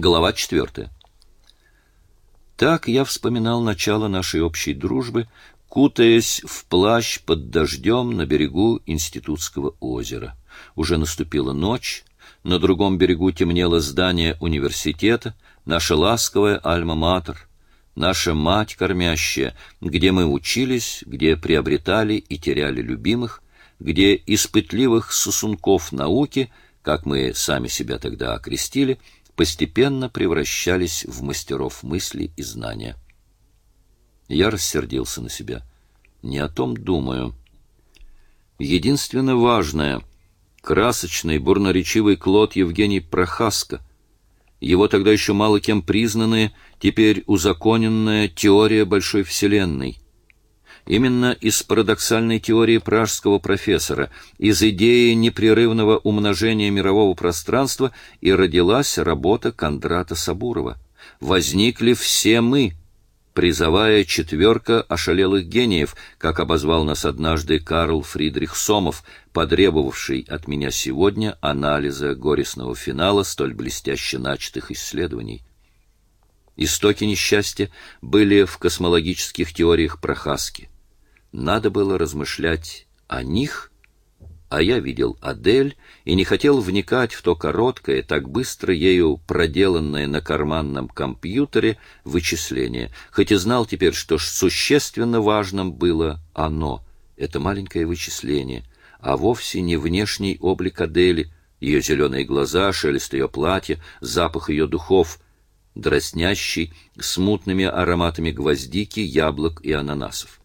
Глава четвертая. Так я вспоминал начало нашей общей дружбы, кутаясь в плащ под дождем на берегу Институтского озера. Уже наступила ночь, на другом берегу темнело здание университета, наша ласковая альма-матер, наша мать кормящая, где мы учились, где приобретали и теряли любимых, где испытливых сосунков науки, как мы сами себя тогда окрестили, постепенно превращались в мастеров мысли и знания. Я рассердился на себя. Не о том думаю. Единственно важное — красочный, бурноречивый Клод Евгений Прохаска, его тогда еще мало кем признанная, теперь узаконенная теория большой вселенной — Именно из парадоксальной теории пражского профессора, из идеи непрерывного умножения мирового пространства и родилась работа Кондрата Сабурова. Возникли все мы, призовая четверка ошалелых гениев, как обозвал нас однажды Карл Фридрих Сомов, потребовавший от меня сегодня анализа горестного финала столь блестяще начатых исследований. Истоки несчастья были в космологических теориях Прохаски. Надо было размышлять о них, а я видел Адель и не хотел вникать в то короткое, так быстро ею проделанное на карманном компьютере вычисление, хоть и знал теперь, что существенно важным было оно, это маленькое вычисление, а вовсе не внешний облик Адели, ее зеленые глаза, шелест ее платья, запах ее духов, дразнящий смутными ароматами гвоздики, яблок и ананасов.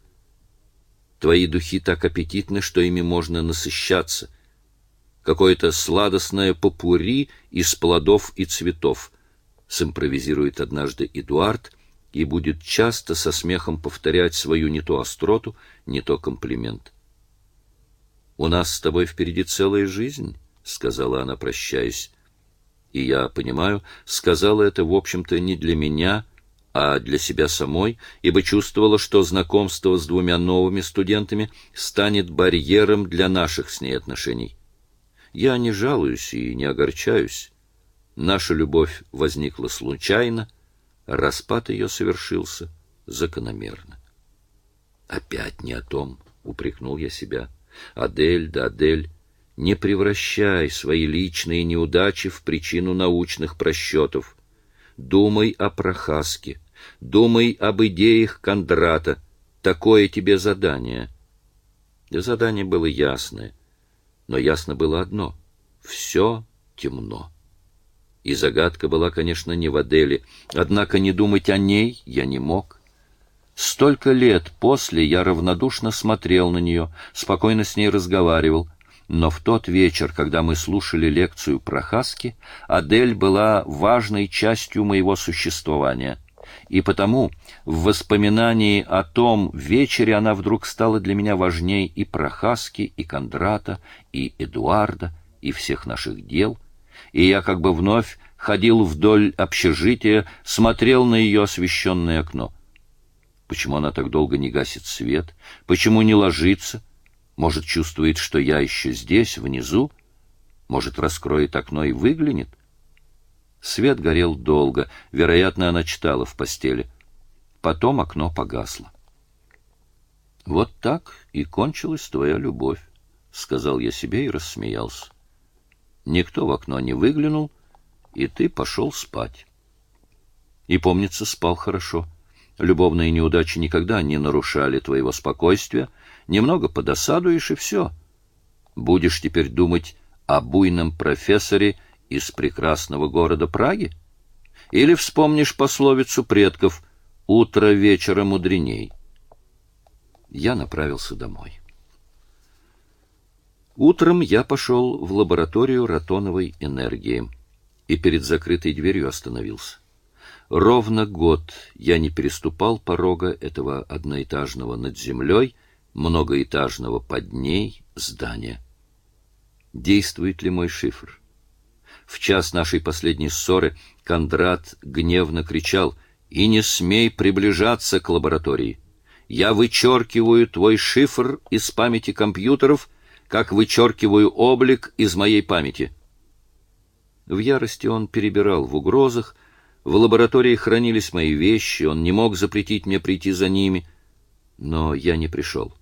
Твои духи так аппетитны, что ими можно насыщаться. Какое-то сладостное попури из плодов и цветов, симпровизирует однажды Эдуард и будет часто со смехом повторять свою не то остроту, не то комплимент. У нас с тобой впереди целая жизнь, сказала она, прощаясь. И я понимаю, сказала это в общем-то не для меня, а для себя самой, ибо чувствовала, что знакомство с двумя новыми студентами станет барьером для наших с ней отношений. Я не жалуюсь и не огорчаюсь. Наша любовь возникла случайно, распад ее совершился закономерно. Опять не о том, упрекнул я себя. Адель да Адель, не превращай свои личные неудачи в причину научных просчетов. Думай о Прохаске, Думай об идеях Кондрата. Такое тебе задание. Задание было ясное, но ясно было одно — все темно. И загадка была, конечно, не в Аделе, однако не думать о ней я не мог. Столько лет после я равнодушно смотрел на нее, спокойно с ней разговаривал, но в тот вечер, когда мы слушали лекцию про Хаски, Адель была важной частью моего существования и потому в воспоминании о том вечере она вдруг стала для меня важней и Прохаски, и Кондрата, и Эдуарда, и всех наших дел, и я как бы вновь ходил вдоль общежития, смотрел на ее освещенное окно. Почему она так долго не гасит свет? Почему не ложится? Может, чувствует, что я еще здесь, внизу? Может, раскроет окно и выглянет? Свет горел долго, вероятно, она читала в постели. Потом окно погасло. Вот так и кончилась твоя любовь, сказал я себе и рассмеялся. Никто в окно не выглянул, и ты пошел спать. И помнится, спал хорошо. Любовные неудачи никогда не нарушали твоего спокойствия. Немного подосадуешь и все. Будешь теперь думать о буйном профессоре из прекрасного города Праги? Или вспомнишь пословицу предков «Утро вечера мудреней»? Я направился домой. Утром я пошел в лабораторию ротоновой энергии и перед закрытой дверью остановился. Ровно год я не переступал порога этого одноэтажного над землей, многоэтажного под ней здания. Действует ли мой шифр? В час нашей последней ссоры Кондрат гневно кричал «И не смей приближаться к лаборатории! Я вычеркиваю твой шифр из памяти компьютеров, как вычеркиваю облик из моей памяти». В ярости он перебирал в угрозах, в лаборатории хранились мои вещи, он не мог запретить мне прийти за ними, но я не пришел.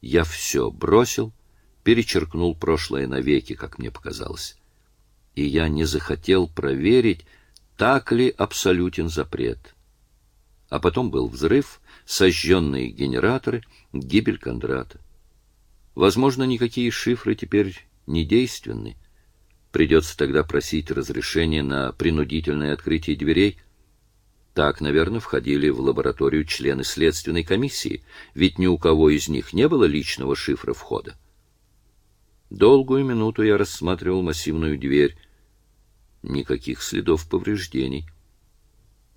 Я все бросил, перечеркнул прошлое навеки, как мне показалось. И я не захотел проверить, так ли абсолютен запрет. А потом был взрыв, сожженные генераторы, гибель Кондрата. Возможно, никакие шифры теперь не действенны. Придется тогда просить разрешения на принудительное открытие дверей. Так, наверное, входили в лабораторию члены следственной комиссии, ведь ни у кого из них не было личного шифра входа. Долгую минуту я рассматривал массивную дверь. Никаких следов повреждений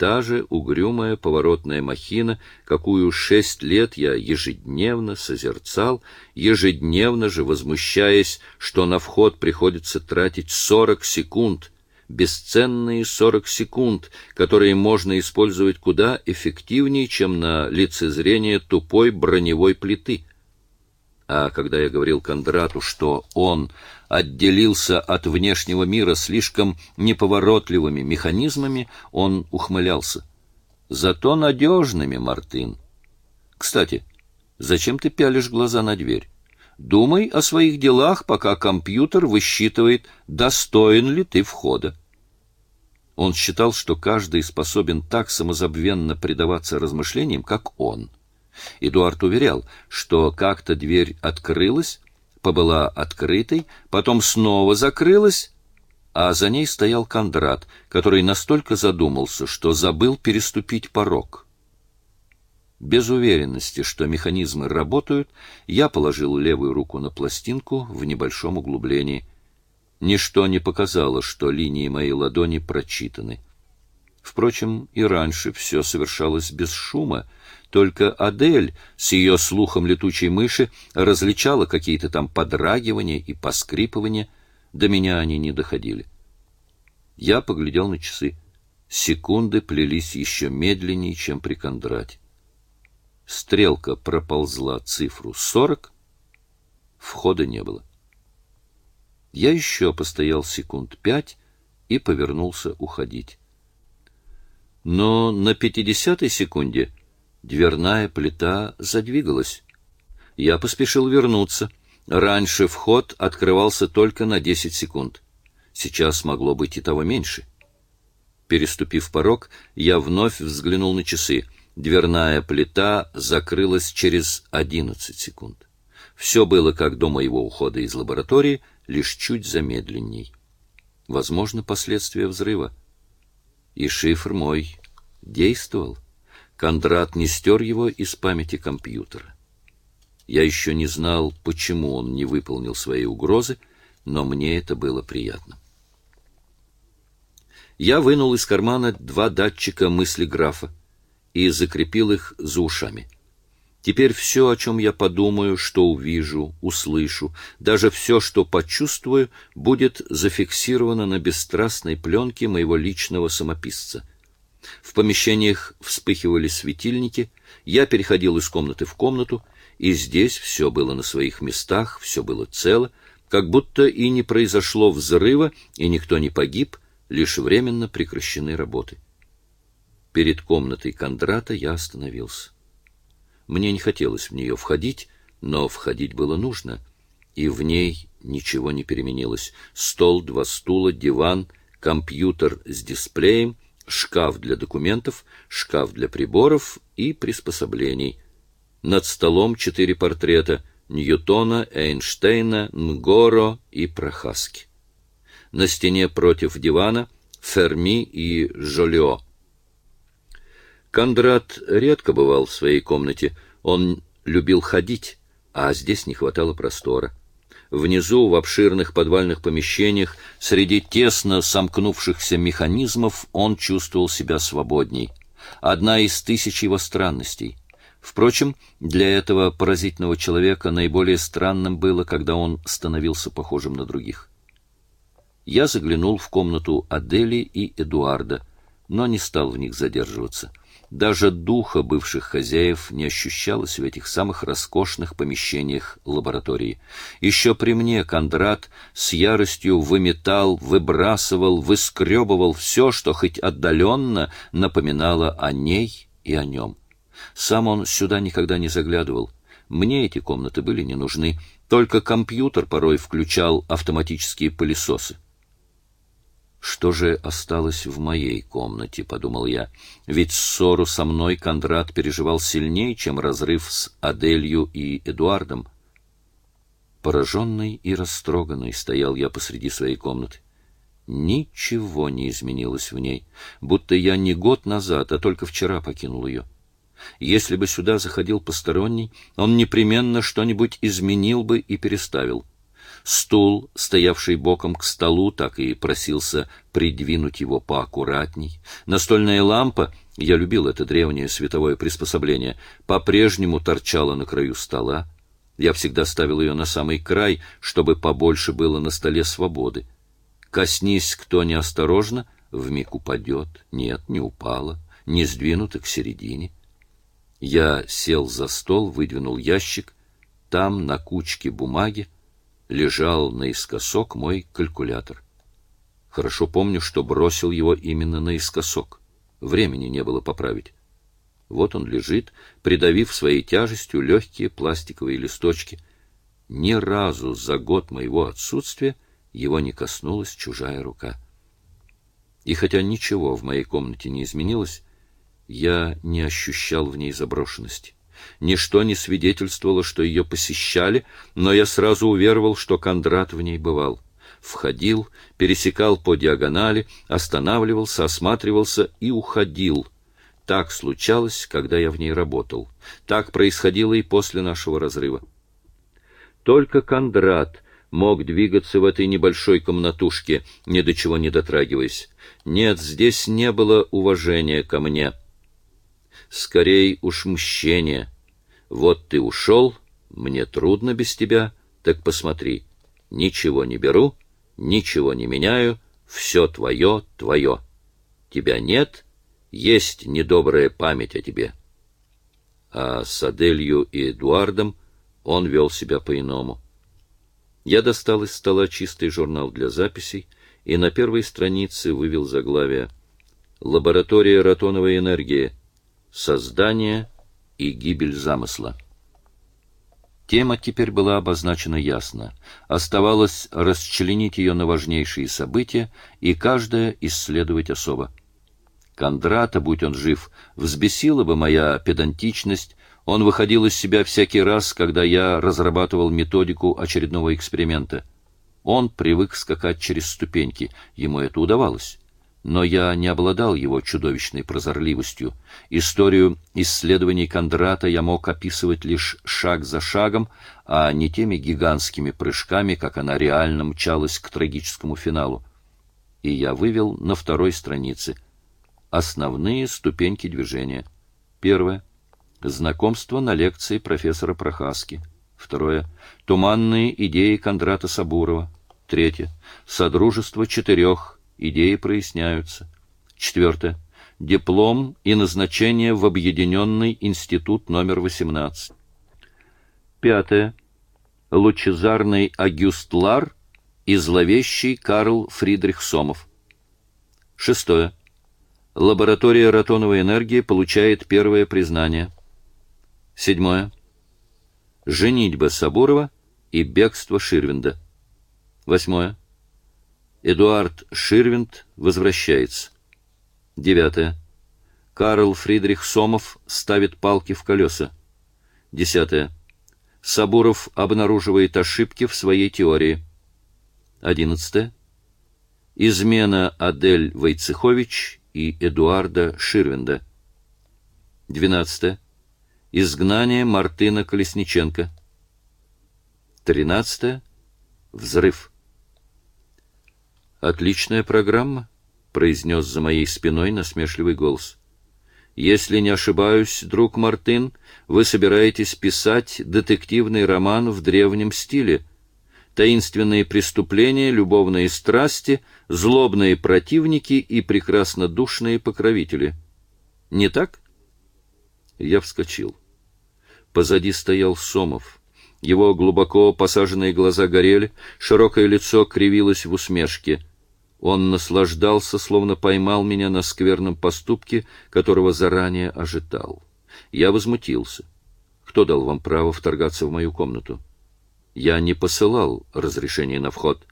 та же угрюмая поворотная махина, какую шесть лет я ежедневно созерцал, ежедневно же возмущаясь, что на вход приходится тратить сорок секунд, бесценные сорок секунд, которые можно использовать куда эффективнее, чем на лицезрение тупой броневой плиты. А когда я говорил Кондрату, что он отделился от внешнего мира слишком неповоротливыми механизмами, он ухмылялся. Зато надежными, Мартын. Кстати, зачем ты пялишь глаза на дверь? Думай о своих делах, пока компьютер высчитывает, достоин ли ты входа. Он считал, что каждый способен так самозабвенно предаваться размышлениям, как он — Эдуард уверял, что как-то дверь открылась, побыла открытой, потом снова закрылась, а за ней стоял Кондрат, который настолько задумался, что забыл переступить порог. Без уверенности, что механизмы работают, я положил левую руку на пластинку в небольшом углублении. Ничто не показало, что линии моей ладони прочитаны. Впрочем, и раньше все совершалось без шума, только Адель с ее слухом летучей мыши различала какие-то там подрагивания и поскрипывания, до меня они не доходили. Я поглядел на часы. Секунды плелись еще медленнее, чем при Кондрате. Стрелка проползла цифру сорок, входа не было. Я еще постоял секунд пять и повернулся уходить. Но на пятидесятой секунде дверная плита задвигалась. Я поспешил вернуться. Раньше вход открывался только на десять секунд. Сейчас могло быть и того меньше. Переступив порог, я вновь взглянул на часы. Дверная плита закрылась через одиннадцать секунд. Все было как до моего ухода из лаборатории, лишь чуть замедленней. Возможно, последствия взрыва. И шифр мой действовал. Кондрат не стер его из памяти компьютера. Я еще не знал, почему он не выполнил свои угрозы, но мне это было приятно. Я вынул из кармана два датчика мысли графа и закрепил их за ушами. Теперь все, о чем я подумаю, что увижу, услышу, даже все, что почувствую, будет зафиксировано на бесстрастной пленке моего личного самописца. В помещениях вспыхивали светильники, я переходил из комнаты в комнату, и здесь все было на своих местах, все было цело, как будто и не произошло взрыва, и никто не погиб, лишь временно прекращены работы. Перед комнатой Кондрата я остановился. Мне не хотелось в нее входить, но входить было нужно, и в ней ничего не переменилось. Стол, два стула, диван, компьютер с дисплеем, шкаф для документов, шкаф для приборов и приспособлений. Над столом четыре портрета Ньютона, Эйнштейна, Нгоро и Прохаски. На стене против дивана Ферми и Жолио. Кондрат редко бывал в своей комнате. Он любил ходить, а здесь не хватало простора. Внизу, в обширных подвальных помещениях, среди тесно сомкнувшихся механизмов, он чувствовал себя свободней. Одна из тысяч его странностей. Впрочем, для этого поразительного человека наиболее странным было, когда он становился похожим на других. Я заглянул в комнату Адели и Эдуарда. но не стал в них задерживаться. Даже духа бывших хозяев не ощущалось в этих самых роскошных помещениях лаборатории. Еще при мне Кондрат с яростью выметал, выбрасывал, выскребывал все, что хоть отдаленно напоминало о ней и о нем. Сам он сюда никогда не заглядывал. Мне эти комнаты были не нужны, только компьютер порой включал автоматические пылесосы. Что же осталось в моей комнате, подумал я. Ведь ссору со мной Кондрат переживал сильнее, чем разрыв с Аделью и Эдуардом. Пораженный и растроганный стоял я посреди своей комнаты. Ничего не изменилось в ней, будто я не год назад, а только вчера покинул ее. Если бы сюда заходил посторонний, он непременно что-нибудь изменил бы и переставил. Стул, стоявший боком к столу, так и просился придвинуть его поаккуратней. Настольная лампа, я любил это древнее световое приспособление, по-прежнему торчала на краю стола. Я всегда ставил ее на самый край, чтобы побольше было на столе свободы. Коснись кто неосторожно, вмиг упадет. Нет, не упала, не сдвинута к середине. Я сел за стол, выдвинул ящик. Там, на кучке бумаги, лежал наискосок мой калькулятор. Хорошо помню, что бросил его именно наискосок. Времени не было поправить. Вот он лежит, придавив своей тяжестью легкие пластиковые листочки. Ни разу за год моего отсутствия его не коснулась чужая рука. И хотя ничего в моей комнате не изменилось, я не ощущал в ней заброшенности. Ничто не свидетельствовало, что ее посещали, но я сразу уверовал, что Кондрат в ней бывал. Входил, пересекал по диагонали, останавливался, осматривался и уходил. Так случалось, когда я в ней работал. Так происходило и после нашего разрыва. Только Кондрат мог двигаться в этой небольшой комнатушке, ни до чего не дотрагиваясь. Нет, здесь не было уважения ко мне скорей уж мщение. Вот ты ушел, мне трудно без тебя, так посмотри. Ничего не беру, ничего не меняю, все твое, твое. Тебя нет, есть недобрая память о тебе. А с Аделью и Эдуардом он вел себя по-иному. Я достал из стола чистый журнал для записей и на первой странице вывел заглавие «Лаборатория ротоновой энергии. Создание и гибель замысла. Тема теперь была обозначена ясно. Оставалось расчленить ее на важнейшие события и каждое исследовать особо. Кондрата, будь он жив, взбесила бы моя педантичность, он выходил из себя всякий раз, когда я разрабатывал методику очередного эксперимента. Он привык скакать через ступеньки, ему это удавалось но я не обладал его чудовищной прозорливостью. Историю исследований Кондрата я мог описывать лишь шаг за шагом, а не теми гигантскими прыжками, как она реально мчалась к трагическому финалу. И я вывел на второй странице основные ступеньки движения. Первое знакомство на лекции профессора Прохаски. Второе туманные идеи Кондрата Сабурова. Третье содружество четырех идеи проясняются. Четвертое. Диплом и назначение в Объединенный институт номер 18. Пятое. Лучезарный Агюст Лар и зловещий Карл Фридрих Сомов. Шестое. Лаборатория ротоновой энергии получает первое признание. Седьмое. Женитьба Сабурова и бегство Ширвинда. Восьмое. Эдуард Ширвинд возвращается. Девятое. Карл Фридрих Сомов ставит палки в колеса. Десятое. Сабуров обнаруживает ошибки в своей теории. Одиннадцатое. Измена Адель Войцехович и Эдуарда Ширвинда. Двенадцатое. Изгнание Мартына Колесниченко. Тринадцатое. Взрыв. Отличная программа, произнес за моей спиной насмешливый голос. Если не ошибаюсь, друг Мартин, вы собираетесь писать детективный роман в древнем стиле. таинственные преступления, любовные страсти, злобные противники и прекраснодушные покровители. Не так? Я вскочил. Позади стоял Сомов. Его глубоко посаженные глаза горели, широкое лицо кривилось в усмешке. Он наслаждался, словно поймал меня на скверном поступке, которого заранее ожидал. Я возмутился. Кто дал вам право вторгаться в мою комнату? Я не посылал разрешения на вход.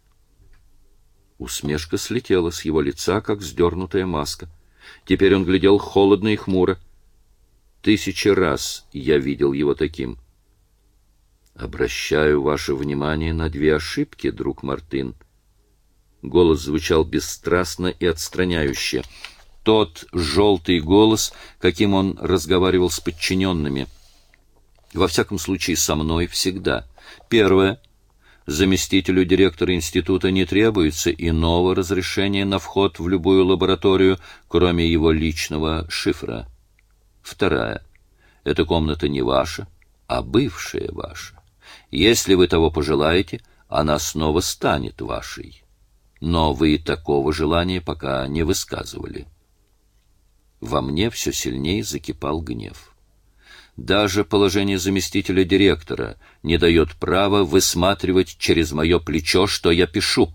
Усмешка слетела с его лица, как сдернутая маска. Теперь он глядел холодно и хмуро. Тысячи раз я видел его таким. Обращаю ваше внимание на две ошибки, друг Мартин. Голос звучал бесстрастно и отстраняюще. Тот желтый голос, каким он разговаривал с подчиненными. Во всяком случае, со мной всегда. Первое. Заместителю директора института не требуется иного разрешения на вход в любую лабораторию, кроме его личного шифра. Вторая. Эта комната не ваша, а бывшая ваша. Если вы того пожелаете, она снова станет вашей. Но вы такого желания пока не высказывали. Во мне все сильнее закипал гнев. Даже положение заместителя директора не дает права высматривать через мое плечо, что я пишу.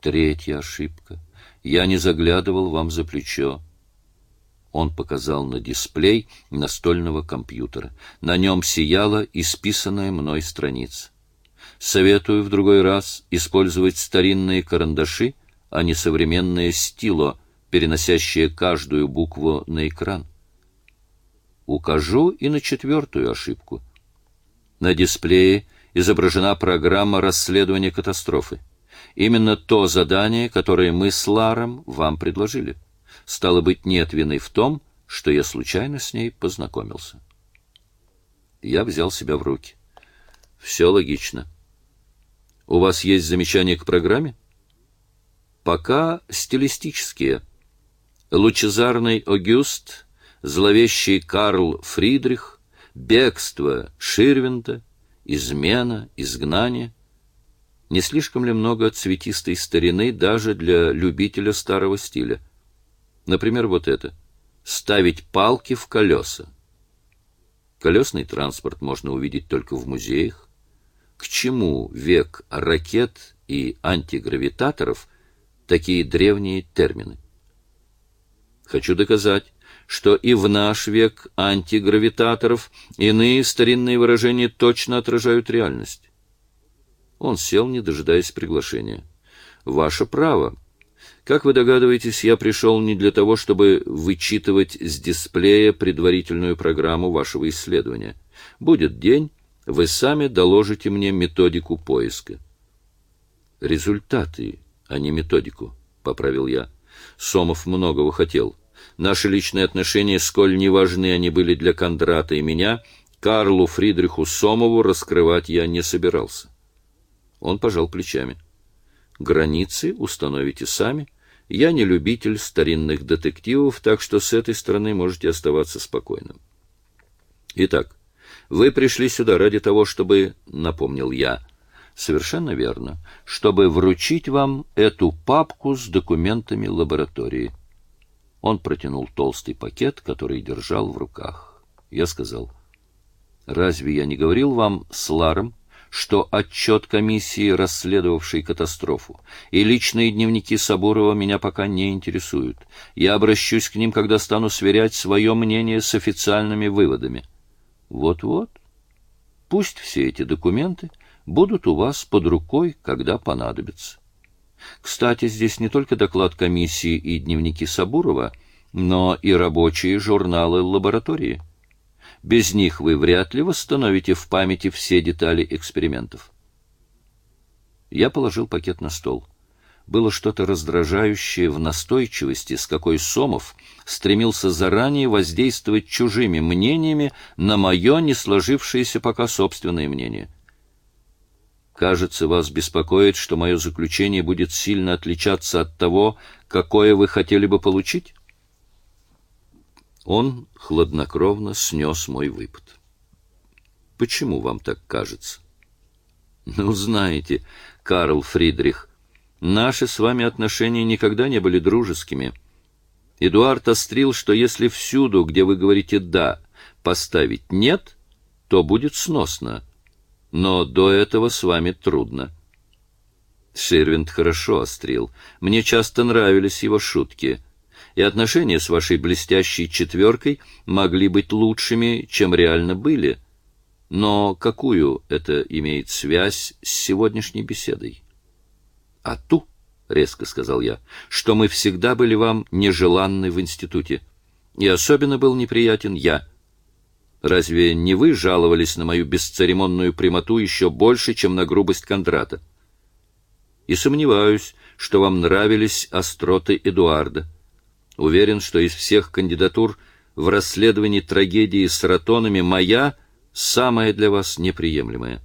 Третья ошибка. Я не заглядывал вам за плечо. Он показал на дисплей настольного компьютера. На нем сияла исписанная мной страница. Советую в другой раз использовать старинные карандаши, а не современное стило, переносящее каждую букву на экран. Укажу и на четвертую ошибку. На дисплее изображена программа расследования катастрофы. Именно то задание, которое мы с Ларом вам предложили стало быть, нет вины в том, что я случайно с ней познакомился. Я взял себя в руки. Все логично. У вас есть замечания к программе? Пока стилистические. Лучезарный Огюст, зловещий Карл Фридрих, бегство Ширвинта, измена, изгнание. Не слишком ли много цветистой старины даже для любителя старого стиля? Например, вот это. Ставить палки в колеса. Колесный транспорт можно увидеть только в музеях. К чему век ракет и антигравитаторов такие древние термины? Хочу доказать, что и в наш век антигравитаторов иные старинные выражения точно отражают реальность. Он сел, не дожидаясь приглашения. Ваше право как вы догадываетесь, я пришел не для того, чтобы вычитывать с дисплея предварительную программу вашего исследования. Будет день, вы сами доложите мне методику поиска. Результаты, а не методику, поправил я. Сомов многого хотел. Наши личные отношения, сколь неважны они были для Кондрата и меня, Карлу Фридриху Сомову раскрывать я не собирался. Он пожал плечами. Границы установите сами. Я не любитель старинных детективов, так что с этой стороны можете оставаться спокойным. Итак, вы пришли сюда ради того, чтобы, напомнил я, совершенно верно, чтобы вручить вам эту папку с документами лаборатории. Он протянул толстый пакет, который держал в руках. Я сказал: "Разве я не говорил вам с Ларом, что отчет комиссии, расследовавшей катастрофу, и личные дневники Соборова меня пока не интересуют. Я обращусь к ним, когда стану сверять свое мнение с официальными выводами. Вот-вот. Пусть все эти документы будут у вас под рукой, когда понадобится. Кстати, здесь не только доклад комиссии и дневники Сабурова, но и рабочие журналы лаборатории. Без них вы вряд ли восстановите в памяти все детали экспериментов. Я положил пакет на стол. Было что-то раздражающее в настойчивости, с какой Сомов стремился заранее воздействовать чужими мнениями на мое не сложившееся пока собственное мнение. Кажется, вас беспокоит, что мое заключение будет сильно отличаться от того, какое вы хотели бы получить? Он хладнокровно снес мой выпад. Почему вам так кажется? Ну, знаете, Карл Фридрих, наши с вами отношения никогда не были дружескими. Эдуард острил, что если всюду, где вы говорите «да», поставить «нет», то будет сносно. Но до этого с вами трудно. Ширвинд хорошо острил. Мне часто нравились его шутки. И отношения с вашей блестящей четверкой могли быть лучшими, чем реально были. Но какую это имеет связь с сегодняшней беседой? А ту, — резко сказал я, — что мы всегда были вам нежеланны в институте. И особенно был неприятен я. Разве не вы жаловались на мою бесцеремонную прямоту еще больше, чем на грубость Кондрата? и сомневаюсь, что вам нравились остроты Эдуарда. Уверен, что из всех кандидатур в расследовании трагедии с ротонами моя самая для вас неприемлемая.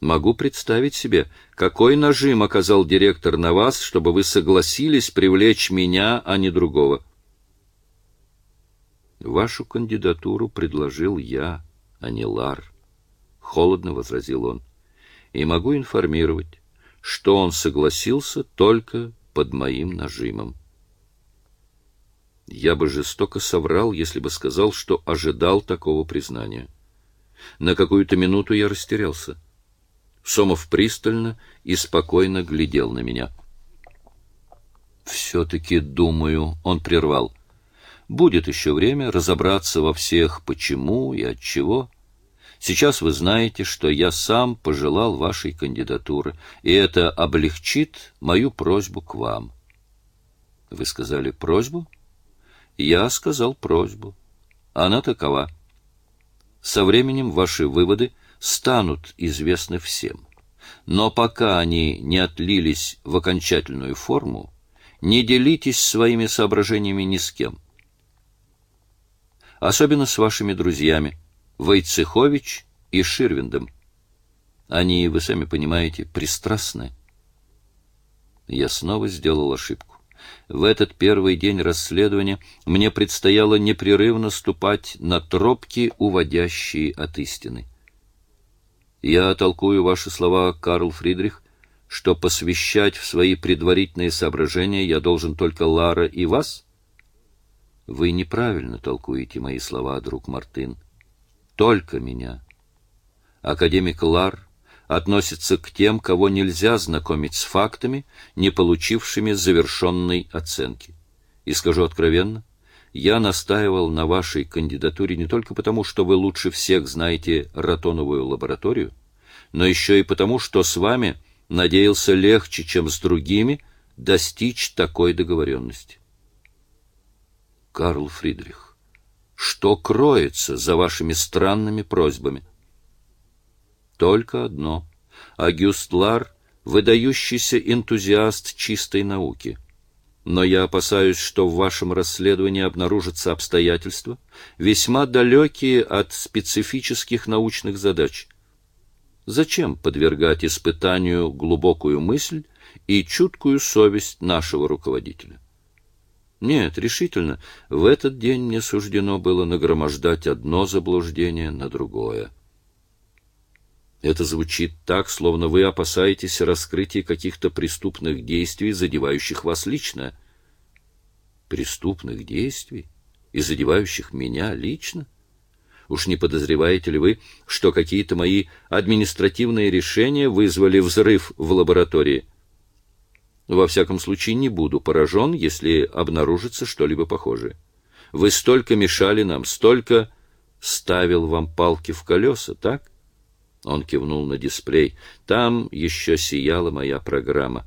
Могу представить себе, какой нажим оказал директор на вас, чтобы вы согласились привлечь меня, а не другого. Вашу кандидатуру предложил я, а не Лар, холодно возразил он. И могу информировать, что он согласился только под моим нажимом. Я бы жестоко соврал, если бы сказал, что ожидал такого признания. На какую-то минуту я растерялся. Сомов пристально и спокойно глядел на меня. «Все-таки, думаю, он прервал. Будет еще время разобраться во всех почему и от чего. Сейчас вы знаете, что я сам пожелал вашей кандидатуры, и это облегчит мою просьбу к вам. Вы сказали просьбу? Я сказал просьбу. Она такова. Со временем ваши выводы станут известны всем. Но пока они не отлились в окончательную форму, не делитесь своими соображениями ни с кем. Особенно с вашими друзьями, Войцехович и Ширвиндом. Они, вы сами понимаете, пристрастны. Я снова сделал ошибку. В этот первый день расследования мне предстояло непрерывно ступать на тропки, уводящие от истины. Я толкую ваши слова, Карл Фридрих, что посвящать в свои предварительные соображения я должен только Лара и вас? Вы неправильно толкуете мои слова, друг Мартин только меня. Академик Лар относится к тем, кого нельзя знакомить с фактами, не получившими завершенной оценки. И скажу откровенно, я настаивал на вашей кандидатуре не только потому, что вы лучше всех знаете ротоновую лабораторию, но еще и потому, что с вами надеялся легче, чем с другими, достичь такой договоренности. Карл Фридрих что кроется за вашими странными просьбами. Только одно. Агюст Лар — выдающийся энтузиаст чистой науки. Но я опасаюсь, что в вашем расследовании обнаружатся обстоятельства, весьма далекие от специфических научных задач. Зачем подвергать испытанию глубокую мысль и чуткую совесть нашего руководителя? Нет, решительно, в этот день мне суждено было нагромождать одно заблуждение на другое. Это звучит так, словно вы опасаетесь раскрытия каких-то преступных действий, задевающих вас лично. Преступных действий? И задевающих меня лично? Уж не подозреваете ли вы, что какие-то мои административные решения вызвали взрыв в лаборатории? Во всяком случае, не буду поражен, если обнаружится что-либо похожее. Вы столько мешали нам, столько ставил вам палки в колеса, так? Он кивнул на дисплей. Там еще сияла моя программа.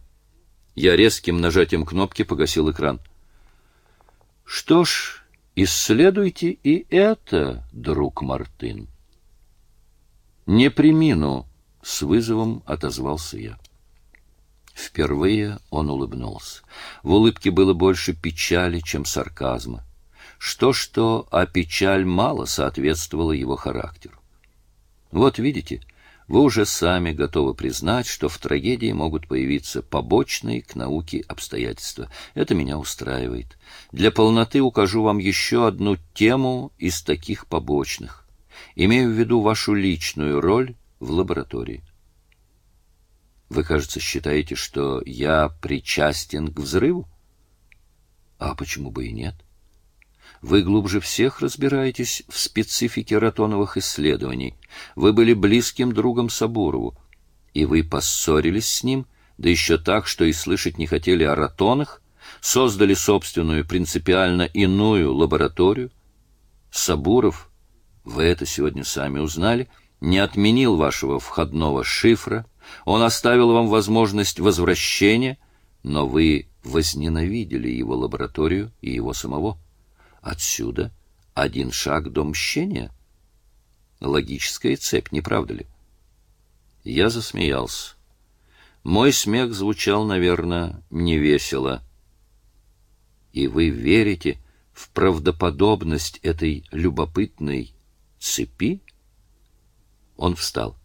Я резким нажатием кнопки погасил экран. Что ж, исследуйте и это, друг Мартын. Не примину, с вызовом отозвался я. Впервые он улыбнулся. В улыбке было больше печали, чем сарказма. Что-что, а печаль мало соответствовала его характеру. Вот видите, вы уже сами готовы признать, что в трагедии могут появиться побочные к науке обстоятельства. Это меня устраивает. Для полноты укажу вам еще одну тему из таких побочных. Имею в виду вашу личную роль в лаборатории. Вы, кажется, считаете, что я причастен к взрыву? А почему бы и нет? Вы глубже всех разбираетесь в специфике ротоновых исследований. Вы были близким другом Сабурову, и вы поссорились с ним, да еще так, что и слышать не хотели о ротонах, создали собственную принципиально иную лабораторию. Сабуров, вы это сегодня сами узнали, не отменил вашего входного шифра, он оставил вам возможность возвращения, но вы возненавидели его лабораторию и его самого. Отсюда один шаг до мщения. Логическая цепь, не правда ли? Я засмеялся. Мой смех звучал, наверное, невесело. И вы верите в правдоподобность этой любопытной цепи? Он встал.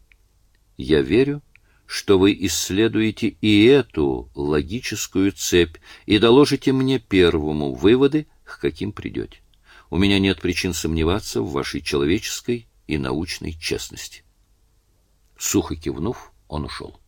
Я верю, что вы исследуете и эту логическую цепь и доложите мне первому выводы, к каким придете. У меня нет причин сомневаться в вашей человеческой и научной честности. Сухо кивнув, он ушел.